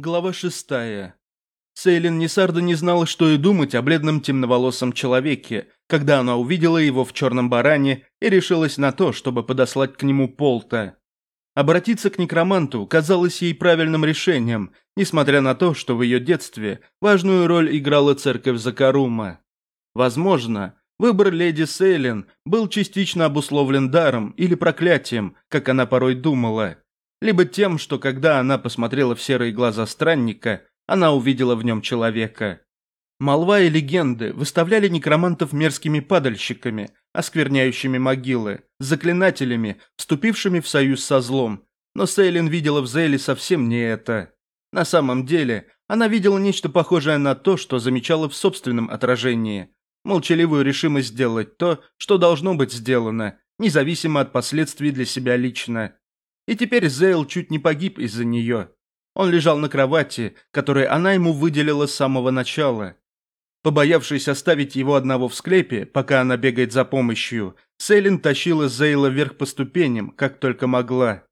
Глава шестая Сейлин Несарда не знала, что и думать о бледном темноволосом человеке, когда она увидела его в черном баране и решилась на то, чтобы подослать к нему Полта. Обратиться к некроманту казалось ей правильным решением, несмотря на то, что в ее детстве важную роль играла церковь Закарума. Возможно, выбор леди Сейлин был частично обусловлен даром или проклятием, как она порой думала – либо тем, что когда она посмотрела в серые глаза странника, она увидела в нем человека. Молва и легенды выставляли некромантов мерзкими падальщиками, оскверняющими могилы, заклинателями, вступившими в союз со злом. Но Сейлин видела в Зейле совсем не это. На самом деле, она видела нечто похожее на то, что замечала в собственном отражении. Молчаливую решимость сделать то, что должно быть сделано, независимо от последствий для себя лично и теперь Зейл чуть не погиб из-за нее. Он лежал на кровати, которую она ему выделила с самого начала. Побоявшись оставить его одного в склепе, пока она бегает за помощью, Сейлин тащила Зейла вверх по ступеням, как только могла.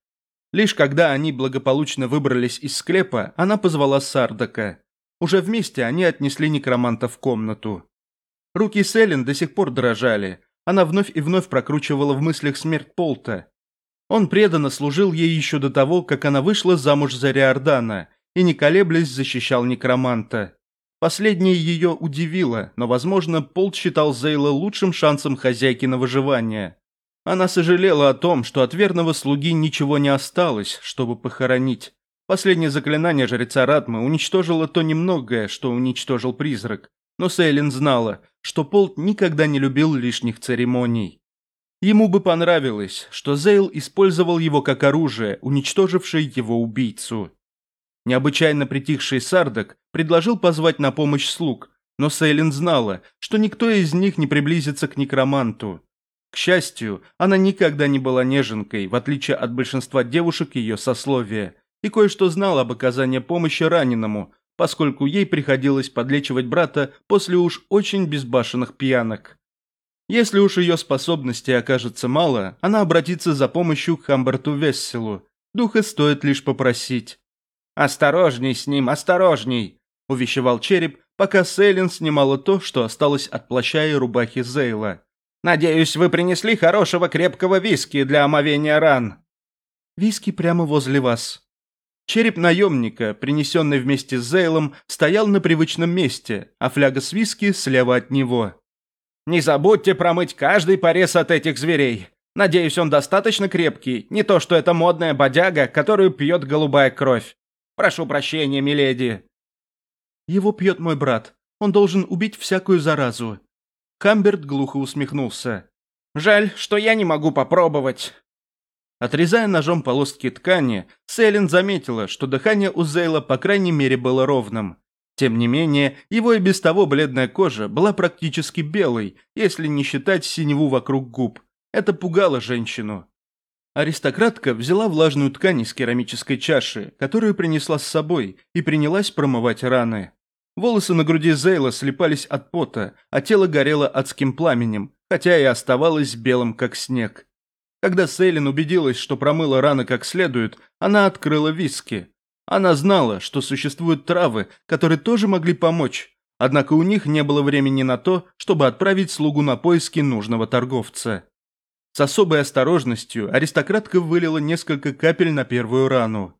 Лишь когда они благополучно выбрались из склепа, она позвала Сардака. Уже вместе они отнесли некроманта в комнату. Руки Селин до сих пор дрожали. Она вновь и вновь прокручивала в мыслях смерть Полта. Он преданно служил ей еще до того, как она вышла замуж за Риордана и, не колеблясь, защищал некроманта. Последнее ее удивило, но, возможно, Полт считал Зейла лучшим шансом хозяйки на выживание. Она сожалела о том, что от верного слуги ничего не осталось, чтобы похоронить. Последнее заклинание жреца Ратмы уничтожило то немногое, что уничтожил призрак. Но Сейлин знала, что Полт никогда не любил лишних церемоний. Ему бы понравилось, что Зейл использовал его как оружие, уничтожившее его убийцу. Необычайно притихший Сардак предложил позвать на помощь слуг, но Сейлин знала, что никто из них не приблизится к некроманту. К счастью, она никогда не была неженкой, в отличие от большинства девушек ее сословия, и кое-что знала об оказании помощи раненому, поскольку ей приходилось подлечивать брата после уж очень безбашенных пьянок. Если уж ее способностей окажется мало, она обратится за помощью к Хамберту Весселу. Духа стоит лишь попросить. «Осторожней с ним, осторожней!» – увещевал череп, пока Сейлин снимала то, что осталось от плаща и рубахи Зейла. «Надеюсь, вы принесли хорошего крепкого виски для омовения ран». «Виски прямо возле вас». Череп наемника, принесенный вместе с Зейлом, стоял на привычном месте, а фляга с виски слева от него. Не забудьте промыть каждый порез от этих зверей. Надеюсь, он достаточно крепкий, не то что эта модная бодяга, которую пьет голубая кровь. Прошу прощения, миледи». «Его пьет мой брат. Он должен убить всякую заразу». Камберт глухо усмехнулся. «Жаль, что я не могу попробовать». Отрезая ножом полоски ткани, Селин заметила, что дыхание у Зейла по крайней мере было ровным. Тем не менее, его и без того бледная кожа была практически белой, если не считать синеву вокруг губ. Это пугало женщину. Аристократка взяла влажную ткань из керамической чаши, которую принесла с собой, и принялась промывать раны. Волосы на груди Зейла слипались от пота, а тело горело адским пламенем, хотя и оставалось белым, как снег. Когда Сейлин убедилась, что промыла раны как следует, она открыла виски. Она знала, что существуют травы, которые тоже могли помочь, однако у них не было времени на то, чтобы отправить слугу на поиски нужного торговца. С особой осторожностью аристократка вылила несколько капель на первую рану.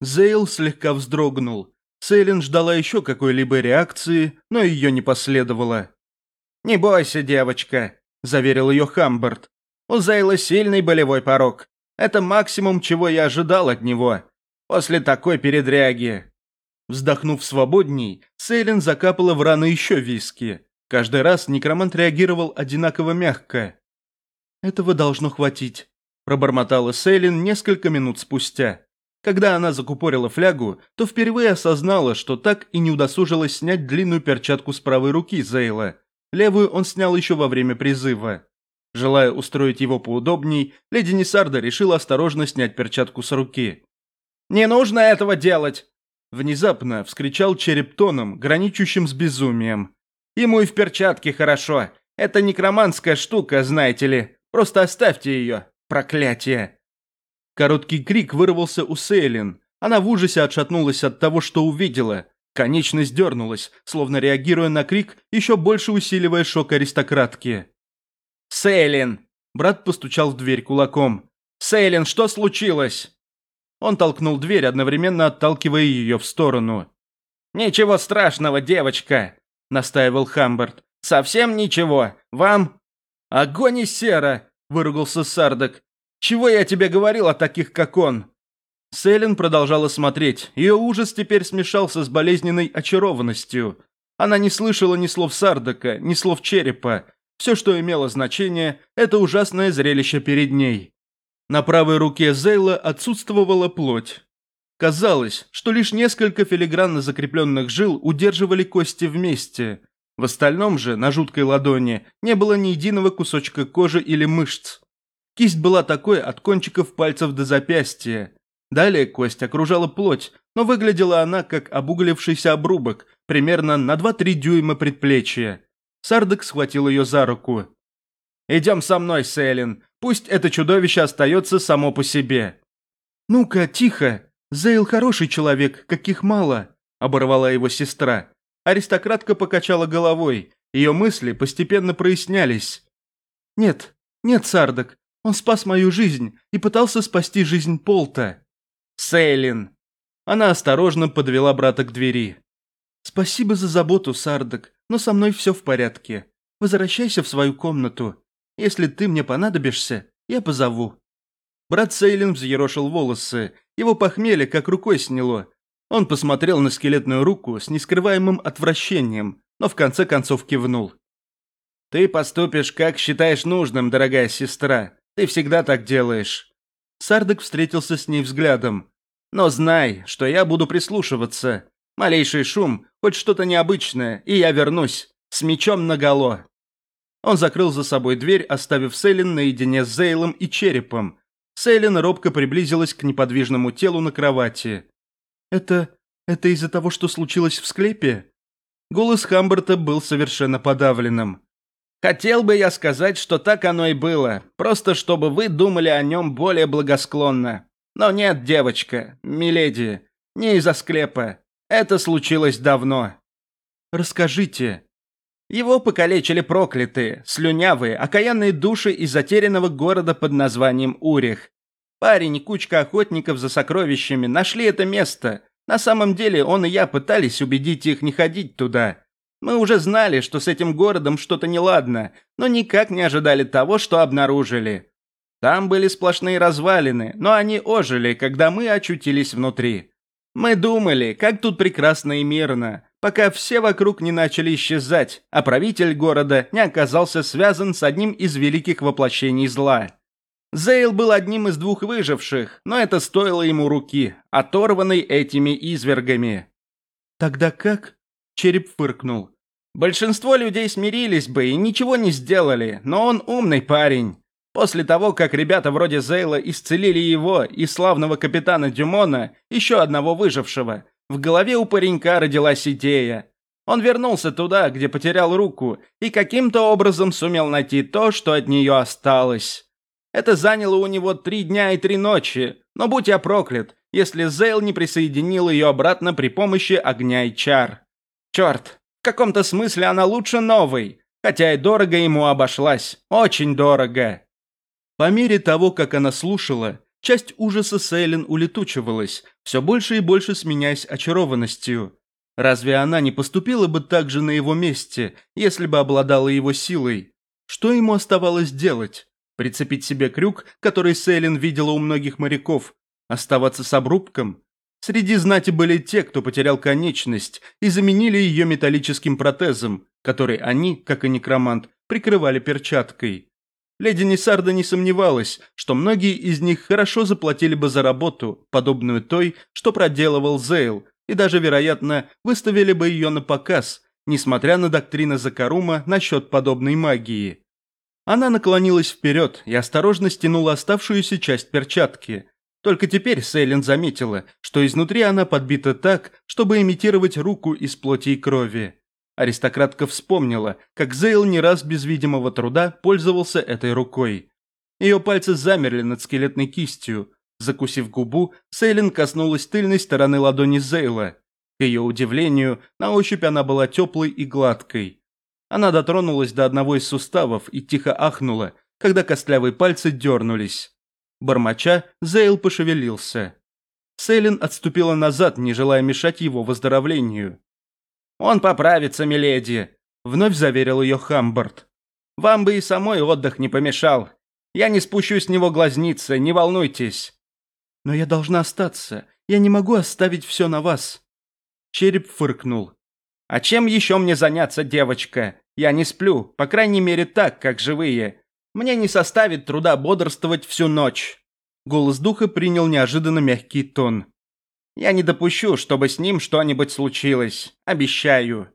Зейл слегка вздрогнул. Сейлин ждала еще какой-либо реакции, но ее не последовало. «Не бойся, девочка», – заверил ее Хамберт. «У Зейла сильный болевой порог. Это максимум, чего я ожидал от него. После такой передряги...» Вздохнув свободней, Сейлин закапала в раны еще виски. Каждый раз некромант реагировал одинаково мягко. «Этого должно хватить», – пробормотала Сейлин несколько минут спустя. Когда она закупорила флягу, то впервые осознала, что так и не удосужилась снять длинную перчатку с правой руки Зейла. Левую он снял еще во время призыва. Желая устроить его поудобней, леди Несарда решила осторожно снять перчатку с руки. «Не нужно этого делать!» Внезапно вскричал черептоном, граничущим с безумием. «Ему и в перчатке хорошо. Это некроманская штука, знаете ли. Просто оставьте ее. Проклятие!» Короткий крик вырвался у Сейлин. Она в ужасе отшатнулась от того, что увидела. Конечность дернулась, словно реагируя на крик, еще больше усиливая шок аристократки. «Сейлин!» Брат постучал в дверь кулаком. «Сейлин, что случилось?» Он толкнул дверь, одновременно отталкивая ее в сторону. «Ничего страшного, девочка!» – настаивал Хамберт. «Совсем ничего. Вам...» «Огонь и сера!» – выругался Сардак. «Чего я тебе говорил о таких, как он?» Селин продолжала смотреть. Ее ужас теперь смешался с болезненной очарованностью. Она не слышала ни слов Сардака, ни слов Черепа. Все, что имело значение, это ужасное зрелище перед ней. На правой руке Зейла отсутствовала плоть. Казалось, что лишь несколько филигранно закрепленных жил удерживали кости вместе. В остальном же, на жуткой ладони, не было ни единого кусочка кожи или мышц. Кисть была такой от кончиков пальцев до запястья. Далее кость окружала плоть, но выглядела она как обуглившийся обрубок, примерно на 2-3 дюйма предплечья. Сардек схватил ее за руку. «Идем со мной, Сейлин. Пусть это чудовище остается само по себе». «Ну-ка, тихо. Зейл хороший человек, каких мало», – оборвала его сестра. Аристократка покачала головой. Ее мысли постепенно прояснялись. «Нет, нет, Сардак, он спас мою жизнь и пытался спасти жизнь Полта». «Сейлин!» Она осторожно подвела брата к двери. «Спасибо за заботу, Сардак, но со мной все в порядке. Возвращайся в свою комнату. Если ты мне понадобишься, я позову». Брат Сейлин взъерошил волосы. Его похмелье как рукой сняло. Он посмотрел на скелетную руку с нескрываемым отвращением, но в конце концов кивнул. «Ты поступишь, как считаешь нужным, дорогая сестра. Ты всегда так делаешь». Сардек встретился с ней взглядом. «Но знай, что я буду прислушиваться. Малейший шум, хоть что-то необычное, и я вернусь. С мечом наголо». Он закрыл за собой дверь, оставив Сейлин наедине с Зейлом и Черепом. Сейлин робко приблизилась к неподвижному телу на кровати. «Это... это из-за того, что случилось в склепе?» Голос Хамберта был совершенно подавленным. «Хотел бы я сказать, что так оно и было, просто чтобы вы думали о нем более благосклонно. Но нет, девочка, миледи, не из-за склепа. Это случилось давно». «Расскажите», его покалечили проклятые, слюнявые, окаянные души из затерянного города под названием Урих. Парень и кучка охотников за сокровищами нашли это место. На самом деле он и я пытались убедить их не ходить туда. Мы уже знали, что с этим городом что-то неладно, но никак не ожидали того, что обнаружили. Там были сплошные развалины, но они ожили, когда мы очутились внутри. Мы думали, как тут прекрасно и мирно, пока все вокруг не начали исчезать, а правитель города не оказался связан с одним из великих воплощений зла. Зейл был одним из двух выживших, но это стоило ему руки, оторванной этими извергами. «Тогда как?» – череп фыркнул. «Большинство людей смирились бы и ничего не сделали, но он умный парень. После того, как ребята вроде Зейла исцелили его и славного капитана Дюмона, еще одного выжившего – в голове у паренька родилась идея. Он вернулся туда, где потерял руку, и каким-то образом сумел найти то, что от нее осталось. Это заняло у него три дня и три ночи, но будь я проклят, если Зейл не присоединил ее обратно при помощи огня и чар. Черт, в каком-то смысле она лучше новой, хотя и дорого ему обошлась, очень дорого. По мере того, как она слушала, Часть ужаса Сейлин улетучивалась, все больше и больше сменяясь очарованностью. Разве она не поступила бы так же на его месте, если бы обладала его силой? Что ему оставалось делать? Прицепить себе крюк, который Сейлин видела у многих моряков? Оставаться с обрубком? Среди знати были те, кто потерял конечность и заменили ее металлическим протезом, который они, как и некромант, прикрывали перчаткой. Леди Несарда не сомневалась, что многие из них хорошо заплатили бы за работу, подобную той, что проделывал Зейл, и даже, вероятно, выставили бы ее на показ, несмотря на доктрины Закарума насчет подобной магии. Она наклонилась вперед и осторожно стянула оставшуюся часть перчатки. Только теперь Сейлин заметила, что изнутри она подбита так, чтобы имитировать руку из плоти и крови. Аристократка вспомнила, как Зейл не раз без видимого труда пользовался этой рукой. Ее пальцы замерли над скелетной кистью. Закусив губу, Сейлин коснулась тыльной стороны ладони Зейла. К ее удивлению, на ощупь она была теплой и гладкой. Она дотронулась до одного из суставов и тихо ахнула, когда костлявые пальцы дернулись. Бормоча, Зейл пошевелился. Сейлин отступила назад, не желая мешать его выздоровлению. «Он поправится, миледи», — вновь заверил ее Хамберт. «Вам бы и самой отдых не помешал. Я не спущу с него глазницы, не волнуйтесь». «Но я должна остаться. Я не могу оставить все на вас». Череп фыркнул. «А чем еще мне заняться, девочка? Я не сплю, по крайней мере так, как живые. Мне не составит труда бодрствовать всю ночь». Голос духа принял неожиданно мягкий тон. Я не допущу, чтобы с ним что-нибудь случилось. Обещаю».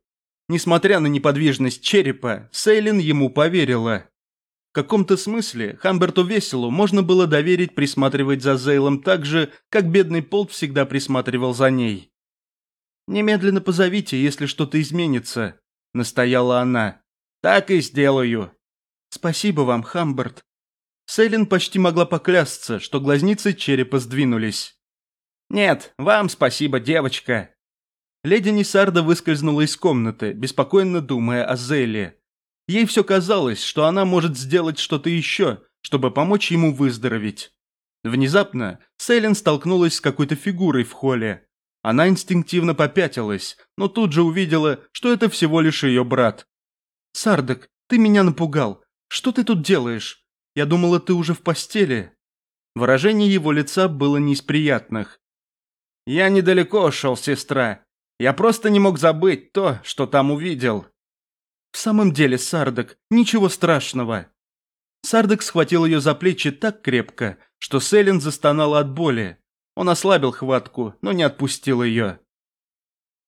Несмотря на неподвижность черепа, Сейлин ему поверила. В каком-то смысле Хамберту Веселу можно было доверить присматривать за Зейлом так же, как бедный Полт всегда присматривал за ней. «Немедленно позовите, если что-то изменится», — настояла она. «Так и сделаю». «Спасибо вам, Хамберт». Сейлин почти могла поклясться, что глазницы черепа сдвинулись. «Нет, вам спасибо, девочка!» Леди Несарда выскользнула из комнаты, беспокойно думая о Зелле. Ей все казалось, что она может сделать что-то еще, чтобы помочь ему выздороветь. Внезапно Сейлин столкнулась с какой-то фигурой в холле. Она инстинктивно попятилась, но тут же увидела, что это всего лишь ее брат. «Сардак, ты меня напугал. Что ты тут делаешь? Я думала, ты уже в постели». Выражение его лица было не из приятных, я недалеко шел, сестра. Я просто не мог забыть то, что там увидел. В самом деле, Сардак, ничего страшного. Сардак схватил ее за плечи так крепко, что Селин застонала от боли. Он ослабил хватку, но не отпустил ее.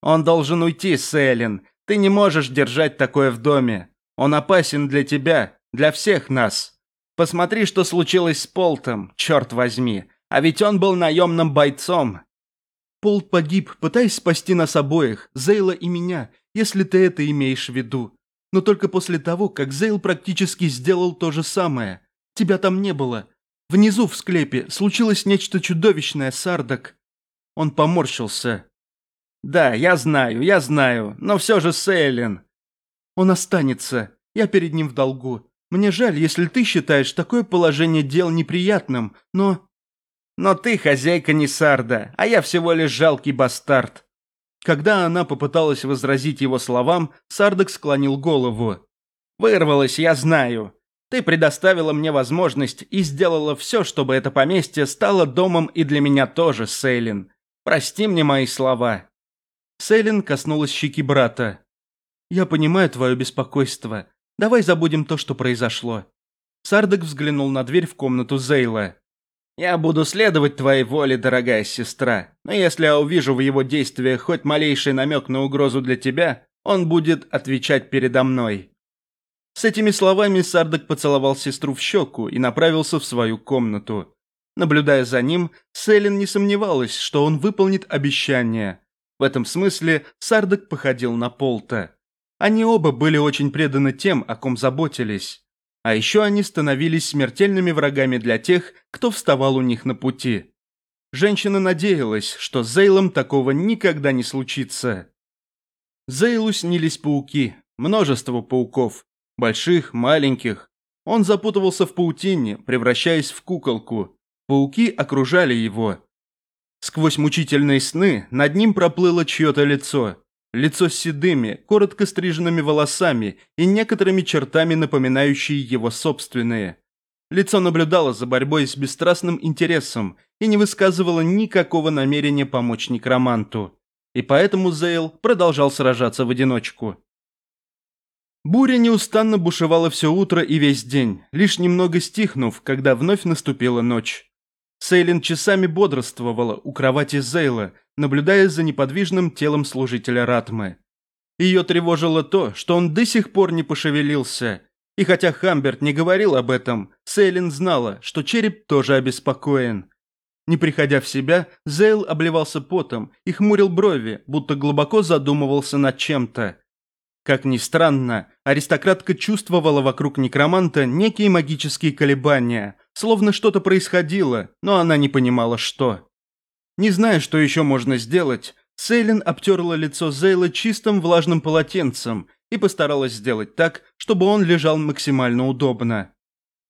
«Он должен уйти, Селин. Ты не можешь держать такое в доме. Он опасен для тебя, для всех нас. Посмотри, что случилось с Полтом, черт возьми. А ведь он был наемным бойцом, Пол погиб, пытаясь спасти нас обоих, Зейла и меня, если ты это имеешь в виду. Но только после того, как Зейл практически сделал то же самое. Тебя там не было. Внизу в склепе случилось нечто чудовищное, Сардак. Он поморщился. «Да, я знаю, я знаю, но все же Сейлин». «Он останется. Я перед ним в долгу. Мне жаль, если ты считаешь такое положение дел неприятным, но...» Но ты хозяйка Несарда, а я всего лишь жалкий бастард». Когда она попыталась возразить его словам, Сардак склонил голову. «Вырвалась, я знаю. Ты предоставила мне возможность и сделала все, чтобы это поместье стало домом и для меня тоже, Сейлин. Прости мне мои слова». Сейлин коснулась щеки брата. «Я понимаю твое беспокойство. Давай забудем то, что произошло». Сардак взглянул на дверь в комнату Зейла. Я буду следовать твоей воле, дорогая сестра, но если я увижу в его действиях хоть малейший намек на угрозу для тебя, он будет отвечать передо мной». С этими словами Сардак поцеловал сестру в щеку и направился в свою комнату. Наблюдая за ним, Селин не сомневалась, что он выполнит обещание. В этом смысле Сардак походил на Полта. Они оба были очень преданы тем, о ком заботились. А еще они становились смертельными врагами для тех, кто вставал у них на пути. Женщина надеялась, что с Зейлом такого никогда не случится. Зейлу снились пауки, множество пауков, больших, маленьких. Он запутывался в паутине, превращаясь в куколку. Пауки окружали его. Сквозь мучительные сны над ним проплыло чье-то лицо – лицо с седыми, коротко стриженными волосами и некоторыми чертами, напоминающие его собственные. Лицо наблюдало за борьбой с бесстрастным интересом и не высказывало никакого намерения помочь некроманту. И поэтому Зейл продолжал сражаться в одиночку. Буря неустанно бушевала все утро и весь день, лишь немного стихнув, когда вновь наступила ночь. Сейлин часами бодрствовала у кровати Зейла, наблюдая за неподвижным телом служителя Ратмы. Ее тревожило то, что он до сих пор не пошевелился. И хотя Хамберт не говорил об этом, Сейлин знала, что череп тоже обеспокоен. Не приходя в себя, Зейл обливался потом и хмурил брови, будто глубоко задумывался над чем-то. Как ни странно, аристократка чувствовала вокруг некроманта некие магические колебания, словно что-то происходило, но она не понимала, что. Не зная, что еще можно сделать, Сейлин обтерла лицо Зейла чистым влажным полотенцем и постаралась сделать так, чтобы он лежал максимально удобно.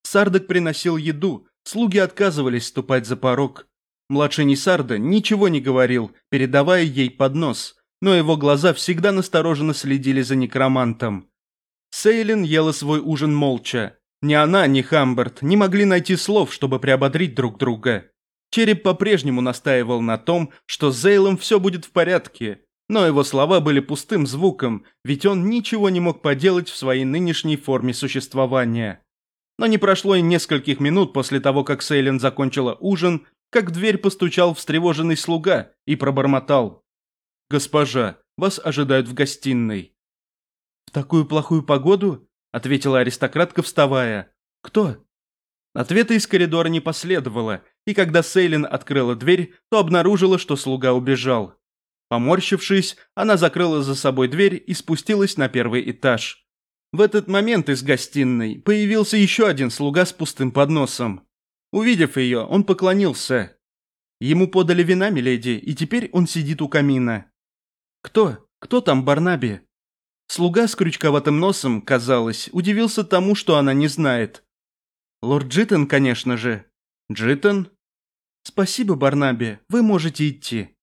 Сардак приносил еду, слуги отказывались ступать за порог. Младший Несарда ничего не говорил, передавая ей поднос, но его глаза всегда настороженно следили за некромантом. Сейлин ела свой ужин молча. Ни она, ни Хамберт не могли найти слов, чтобы приободрить друг друга. Череп по-прежнему настаивал на том, что с Зейлом все будет в порядке, но его слова были пустым звуком, ведь он ничего не мог поделать в своей нынешней форме существования. Но не прошло и нескольких минут после того, как Сейлин закончила ужин, как в дверь постучал встревоженный слуга и пробормотал. «Госпожа, вас ожидают в гостиной». «В такую плохую погоду?» – ответила аристократка, вставая. «Кто?» Ответа из коридора не последовало – и когда Сейлин открыла дверь, то обнаружила, что слуга убежал. Поморщившись, она закрыла за собой дверь и спустилась на первый этаж. В этот момент из гостиной появился еще один слуга с пустым подносом. Увидев ее, он поклонился. Ему подали вина, миледи, и теперь он сидит у камина. «Кто? Кто там Барнаби?» Слуга с крючковатым носом, казалось, удивился тому, что она не знает. «Лорд Джиттон, конечно же», Джитон, «Спасибо, Барнаби, вы можете идти».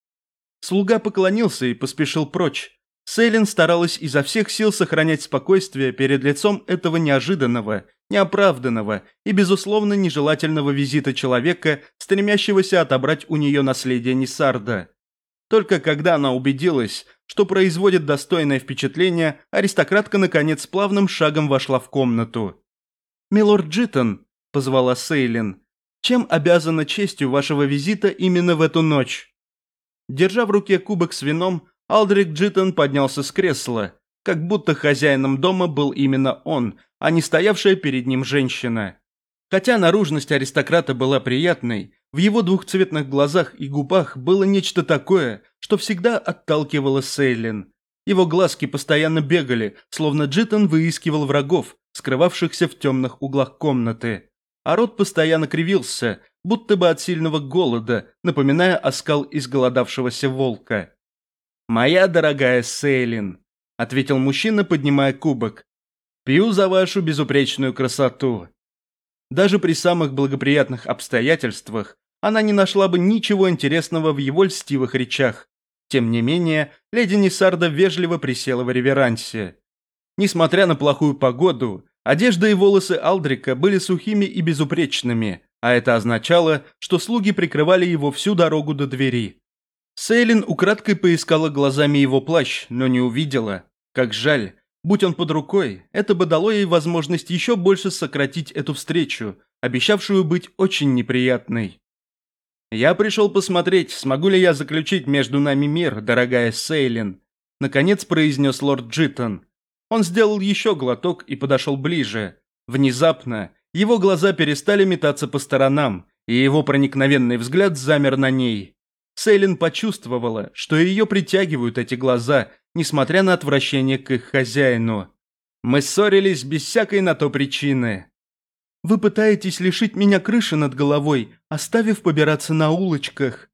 Слуга поклонился и поспешил прочь. Сейлин старалась изо всех сил сохранять спокойствие перед лицом этого неожиданного, неоправданного и, безусловно, нежелательного визита человека, стремящегося отобрать у нее наследие Несарда. Только когда она убедилась, что производит достойное впечатление, аристократка, наконец, плавным шагом вошла в комнату. «Милорд Джиттон», — позвала Сейлин, чем обязана честью вашего визита именно в эту ночь?» Держа в руке кубок с вином, Алдрик Джиттон поднялся с кресла, как будто хозяином дома был именно он, а не стоявшая перед ним женщина. Хотя наружность аристократа была приятной, в его двухцветных глазах и губах было нечто такое, что всегда отталкивало Сейлин. Его глазки постоянно бегали, словно Джиттон выискивал врагов, скрывавшихся в темных углах комнаты а рот постоянно кривился, будто бы от сильного голода, напоминая оскал изголодавшегося волка. «Моя дорогая Сейлин», — ответил мужчина, поднимая кубок, — «пью за вашу безупречную красоту». Даже при самых благоприятных обстоятельствах она не нашла бы ничего интересного в его льстивых речах. Тем не менее, леди Несарда вежливо присела в реверансе. Несмотря на плохую погоду, Одежда и волосы Алдрика были сухими и безупречными, а это означало, что слуги прикрывали его всю дорогу до двери. Сейлин украдкой поискала глазами его плащ, но не увидела. Как жаль, будь он под рукой, это бы дало ей возможность еще больше сократить эту встречу, обещавшую быть очень неприятной. «Я пришел посмотреть, смогу ли я заключить между нами мир, дорогая Сейлин», наконец произнес лорд Джиттон. Он сделал еще глоток и подошел ближе. Внезапно его глаза перестали метаться по сторонам, и его проникновенный взгляд замер на ней. Сейлин почувствовала, что ее притягивают эти глаза, несмотря на отвращение к их хозяину. «Мы ссорились без всякой на то причины», вы пытаетесь лишить меня крыши над головой, оставив побираться на улочках».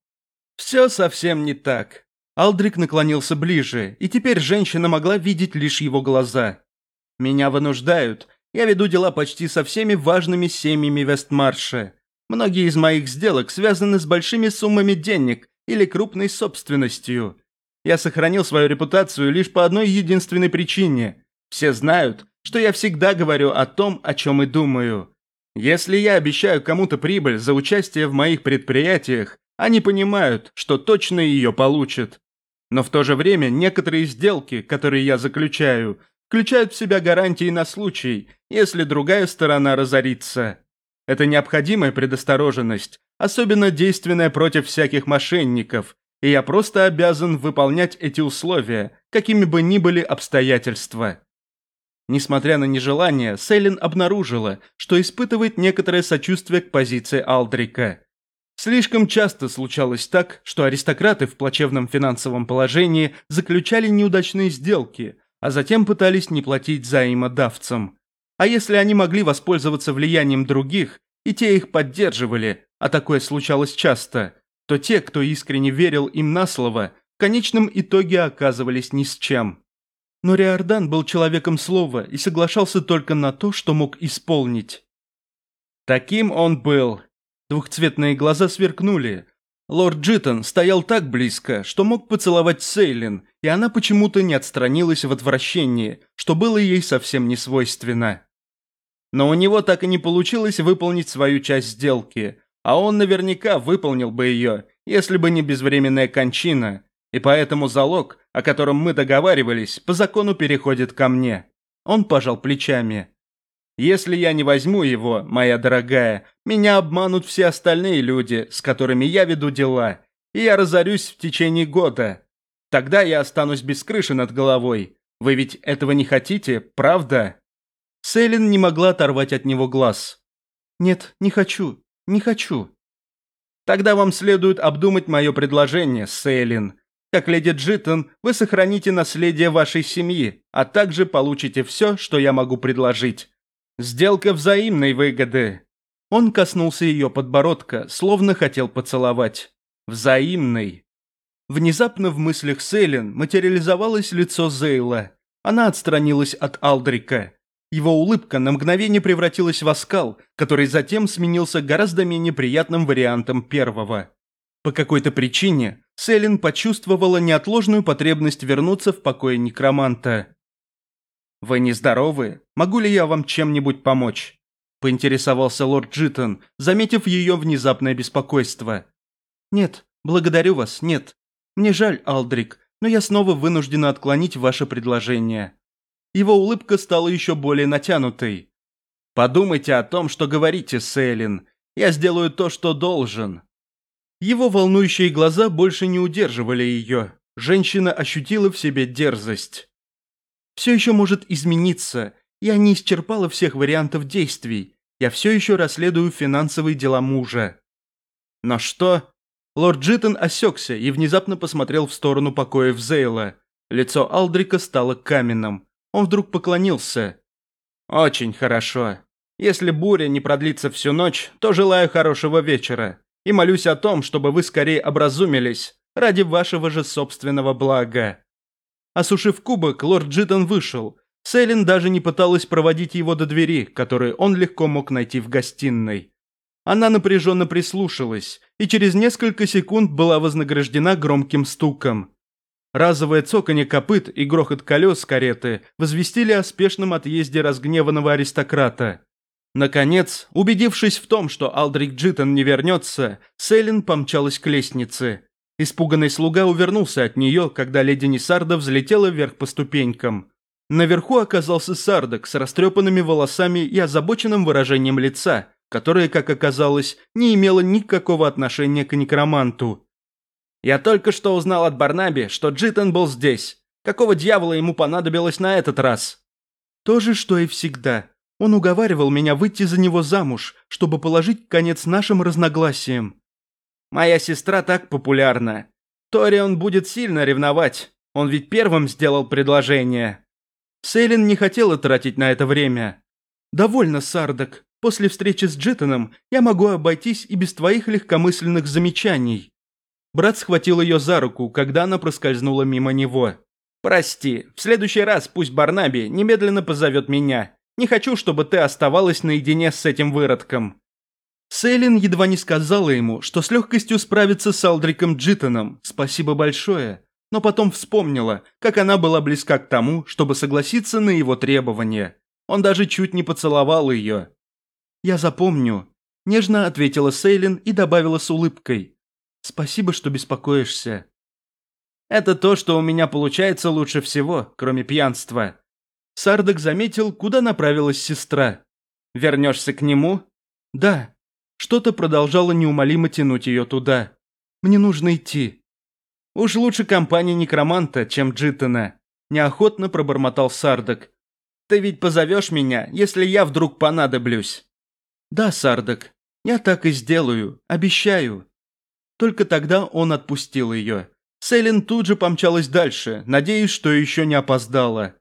«Все совсем не так. Алдрик наклонился ближе, и теперь женщина могла видеть лишь его глаза. «Меня вынуждают. Я веду дела почти со всеми важными семьями Вестмарша. Многие из моих сделок связаны с большими суммами денег или крупной собственностью. Я сохранил свою репутацию лишь по одной единственной причине. Все знают, что я всегда говорю о том, о чем и думаю. Если я обещаю кому-то прибыль за участие в моих предприятиях, они понимают, что точно ее получат. Но в то же время некоторые сделки, которые я заключаю, включают в себя гарантии на случай, если другая сторона разорится. Это необходимая предосторожность, особенно действенная против всяких мошенников, и я просто обязан выполнять эти условия, какими бы ни были обстоятельства. Несмотря на нежелание, Селин обнаружила, что испытывает некоторое сочувствие к позиции Алдрика. Слишком часто случалось так, что аристократы в плачевном финансовом положении заключали неудачные сделки, а затем пытались не платить заимодавцам. А если они могли воспользоваться влиянием других, и те их поддерживали, а такое случалось часто, то те, кто искренне верил им на слово, в конечном итоге оказывались ни с чем. Но Риордан был человеком слова и соглашался только на то, что мог исполнить. Таким он был, Двухцветные глаза сверкнули. Лорд Джитон стоял так близко, что мог поцеловать Сейлин, и она почему-то не отстранилась в отвращении, что было ей совсем не свойственно. Но у него так и не получилось выполнить свою часть сделки, а он наверняка выполнил бы ее, если бы не безвременная кончина, и поэтому залог, о котором мы договаривались, по закону переходит ко мне. Он пожал плечами. «Если я не возьму его, моя дорогая, меня обманут все остальные люди, с которыми я веду дела, и я разорюсь в течение года. Тогда я останусь без крыши над головой. Вы ведь этого не хотите, правда?» Селин не могла оторвать от него глаз. «Нет, не хочу, не хочу». «Тогда вам следует обдумать мое предложение, Сейлин. Как леди Джиттон, вы сохраните наследие вашей семьи, а также получите все, что я могу предложить. Сделка взаимной выгоды. Он коснулся ее подбородка, словно хотел поцеловать. Взаимный. Внезапно в мыслях Селин материализовалось лицо Зейла. Она отстранилась от Алдрика. Его улыбка на мгновение превратилась в оскал, который затем сменился гораздо менее приятным вариантом первого. По какой-то причине Селин почувствовала неотложную потребность вернуться в покое некроманта. «Вы нездоровы? Могу ли я вам чем-нибудь помочь?» поинтересовался лорд Джитон, заметив ее внезапное беспокойство. «Нет, благодарю вас, нет. Мне жаль, Алдрик, но я снова вынуждена отклонить ваше предложение». Его улыбка стала еще более натянутой. «Подумайте о том, что говорите, Сейлин. Я сделаю то, что должен». Его волнующие глаза больше не удерживали ее. Женщина ощутила в себе дерзость. «Все еще может измениться. Я не исчерпала всех вариантов действий. Я все еще расследую финансовые дела мужа». «На что?» Лорд Джиттон осекся и внезапно посмотрел в сторону покоев Зейла. Лицо Алдрика стало каменным. Он вдруг поклонился. «Очень хорошо. Если буря не продлится всю ночь, то желаю хорошего вечера. И молюсь о том, чтобы вы скорее образумились, ради вашего же собственного блага». Осушив кубок, лорд Джиттон вышел – Селин даже не пыталась проводить его до двери, которые он легко мог найти в гостиной. Она напряженно прислушалась и через несколько секунд была вознаграждена громким стуком. Разовое цоканье копыт и грохот колес кареты возвестили о спешном отъезде разгневанного аристократа. Наконец, убедившись в том, что Алдрик Джитон не вернется, Селин помчалась к лестнице. Испуганный слуга увернулся от нее, когда леди Несарда взлетела вверх по ступенькам. Наверху оказался Сардак с растрепанными волосами и озабоченным выражением лица, которое, как оказалось, не имело никакого отношения к некроманту. «Я только что узнал от Барнаби, что Джитон был здесь. Какого дьявола ему понадобилось на этот раз?» «То же, что и всегда. Он уговаривал меня выйти за него замуж, чтобы положить конец нашим разногласиям». «Моя сестра так популярна. Торион будет сильно ревновать. Он ведь первым сделал предложение». Сейлин не хотела тратить на это время. «Довольно, Сардок. После встречи с Джитоном я могу обойтись и без твоих легкомысленных замечаний». Брат схватил ее за руку, когда она проскользнула мимо него. «Прости. В следующий раз пусть Барнаби немедленно позовет меня. Не хочу, чтобы ты оставалась наедине с этим выродком». Сейлин едва не сказала ему, что с легкостью справится с Алдриком Джитоном. Спасибо большое но потом вспомнила, как она была близка к тому, чтобы согласиться на его требования. Он даже чуть не поцеловал ее. «Я запомню», – нежно ответила Сейлин и добавила с улыбкой. «Спасибо, что беспокоишься». «Это то, что у меня получается лучше всего, кроме пьянства». Сардак заметил, куда направилась сестра. «Вернешься к нему?» «Да». Что-то продолжало неумолимо тянуть ее туда. «Мне нужно идти». Уж лучше компания некроманта, чем Джиттона. Неохотно пробормотал Сардак. Ты ведь позовешь меня, если я вдруг понадоблюсь. Да, Сардак, я так и сделаю, обещаю. Только тогда он отпустил ее. Селин тут же помчалась дальше, надеясь, что еще не опоздала.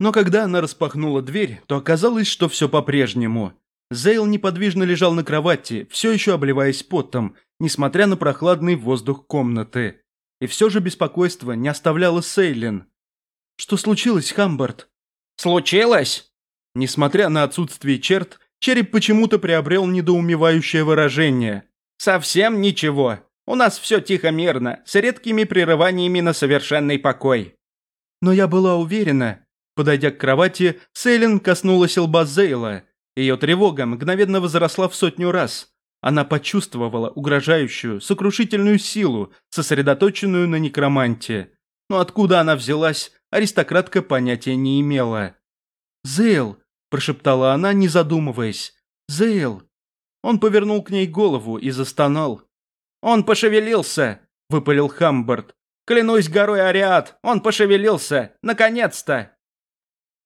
Но когда она распахнула дверь, то оказалось, что все по-прежнему. Зейл неподвижно лежал на кровати, все еще обливаясь потом, несмотря на прохладный воздух комнаты. И все же беспокойство не оставляло Сейлин. «Что случилось, Хамбард?» «Случилось?» Несмотря на отсутствие черт, череп почему-то приобрел недоумевающее выражение. «Совсем ничего. У нас все тихо-мирно, с редкими прерываниями на совершенный покой». Но я была уверена. Подойдя к кровати, Сейлин коснулась лба Зейла. Ее тревога мгновенно возросла в сотню раз. Она почувствовала угрожающую, сокрушительную силу, сосредоточенную на некроманте. Но откуда она взялась, аристократка понятия не имела. «Зейл!» – прошептала она, не задумываясь. «Зейл!» Он повернул к ней голову и застонал. «Он пошевелился!» – выпалил Хамбард. «Клянусь горой Ариат, он пошевелился! Наконец-то!»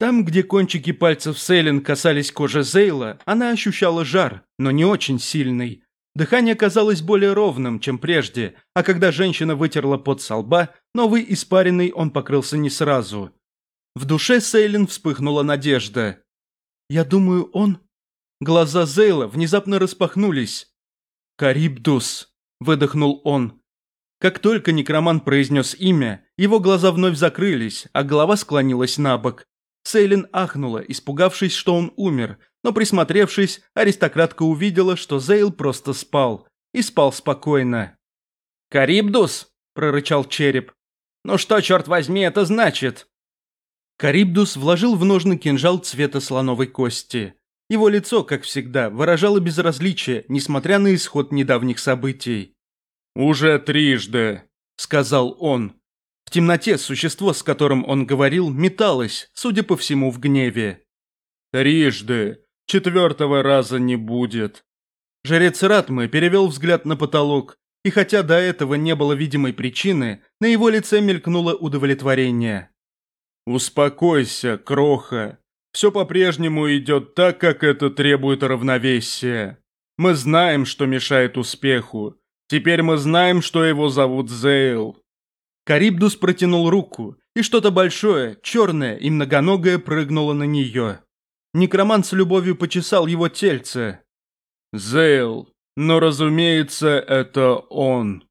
Там, где кончики пальцев Селин касались кожи Зейла, она ощущала жар, но не очень сильный. Дыхание казалось более ровным, чем прежде, а когда женщина вытерла пот со лба, новый испаренный он покрылся не сразу. В душе Сейлин вспыхнула надежда. «Я думаю, он...» Глаза Зейла внезапно распахнулись. «Карибдус», – выдохнул он. Как только некроман произнес имя, его глаза вновь закрылись, а голова склонилась на бок. Сейлин ахнула, испугавшись, что он умер, но присмотревшись, аристократка увидела, что Зейл просто спал. И спал спокойно. «Карибдус!» – прорычал череп. «Ну что, черт возьми, это значит?» Карибдус вложил в ножны кинжал цвета слоновой кости. Его лицо, как всегда, выражало безразличие, несмотря на исход недавних событий. «Уже трижды», – сказал он. В темноте существо, с которым он говорил, металось, судя по всему, в гневе. «Трижды! Четвертого раза не будет!» Жрец Ратмы перевел взгляд на потолок, и хотя до этого не было видимой причины, на его лице мелькнуло удовлетворение. «Успокойся, Кроха. Все по-прежнему идет так, как это требует равновесия. Мы знаем, что мешает успеху. Теперь мы знаем, что его зовут Зейл. Карибдус протянул руку, и что-то большое, черное и многоногое прыгнуло на нее. Некромант с любовью почесал его тельце. «Зейл, но разумеется, это он».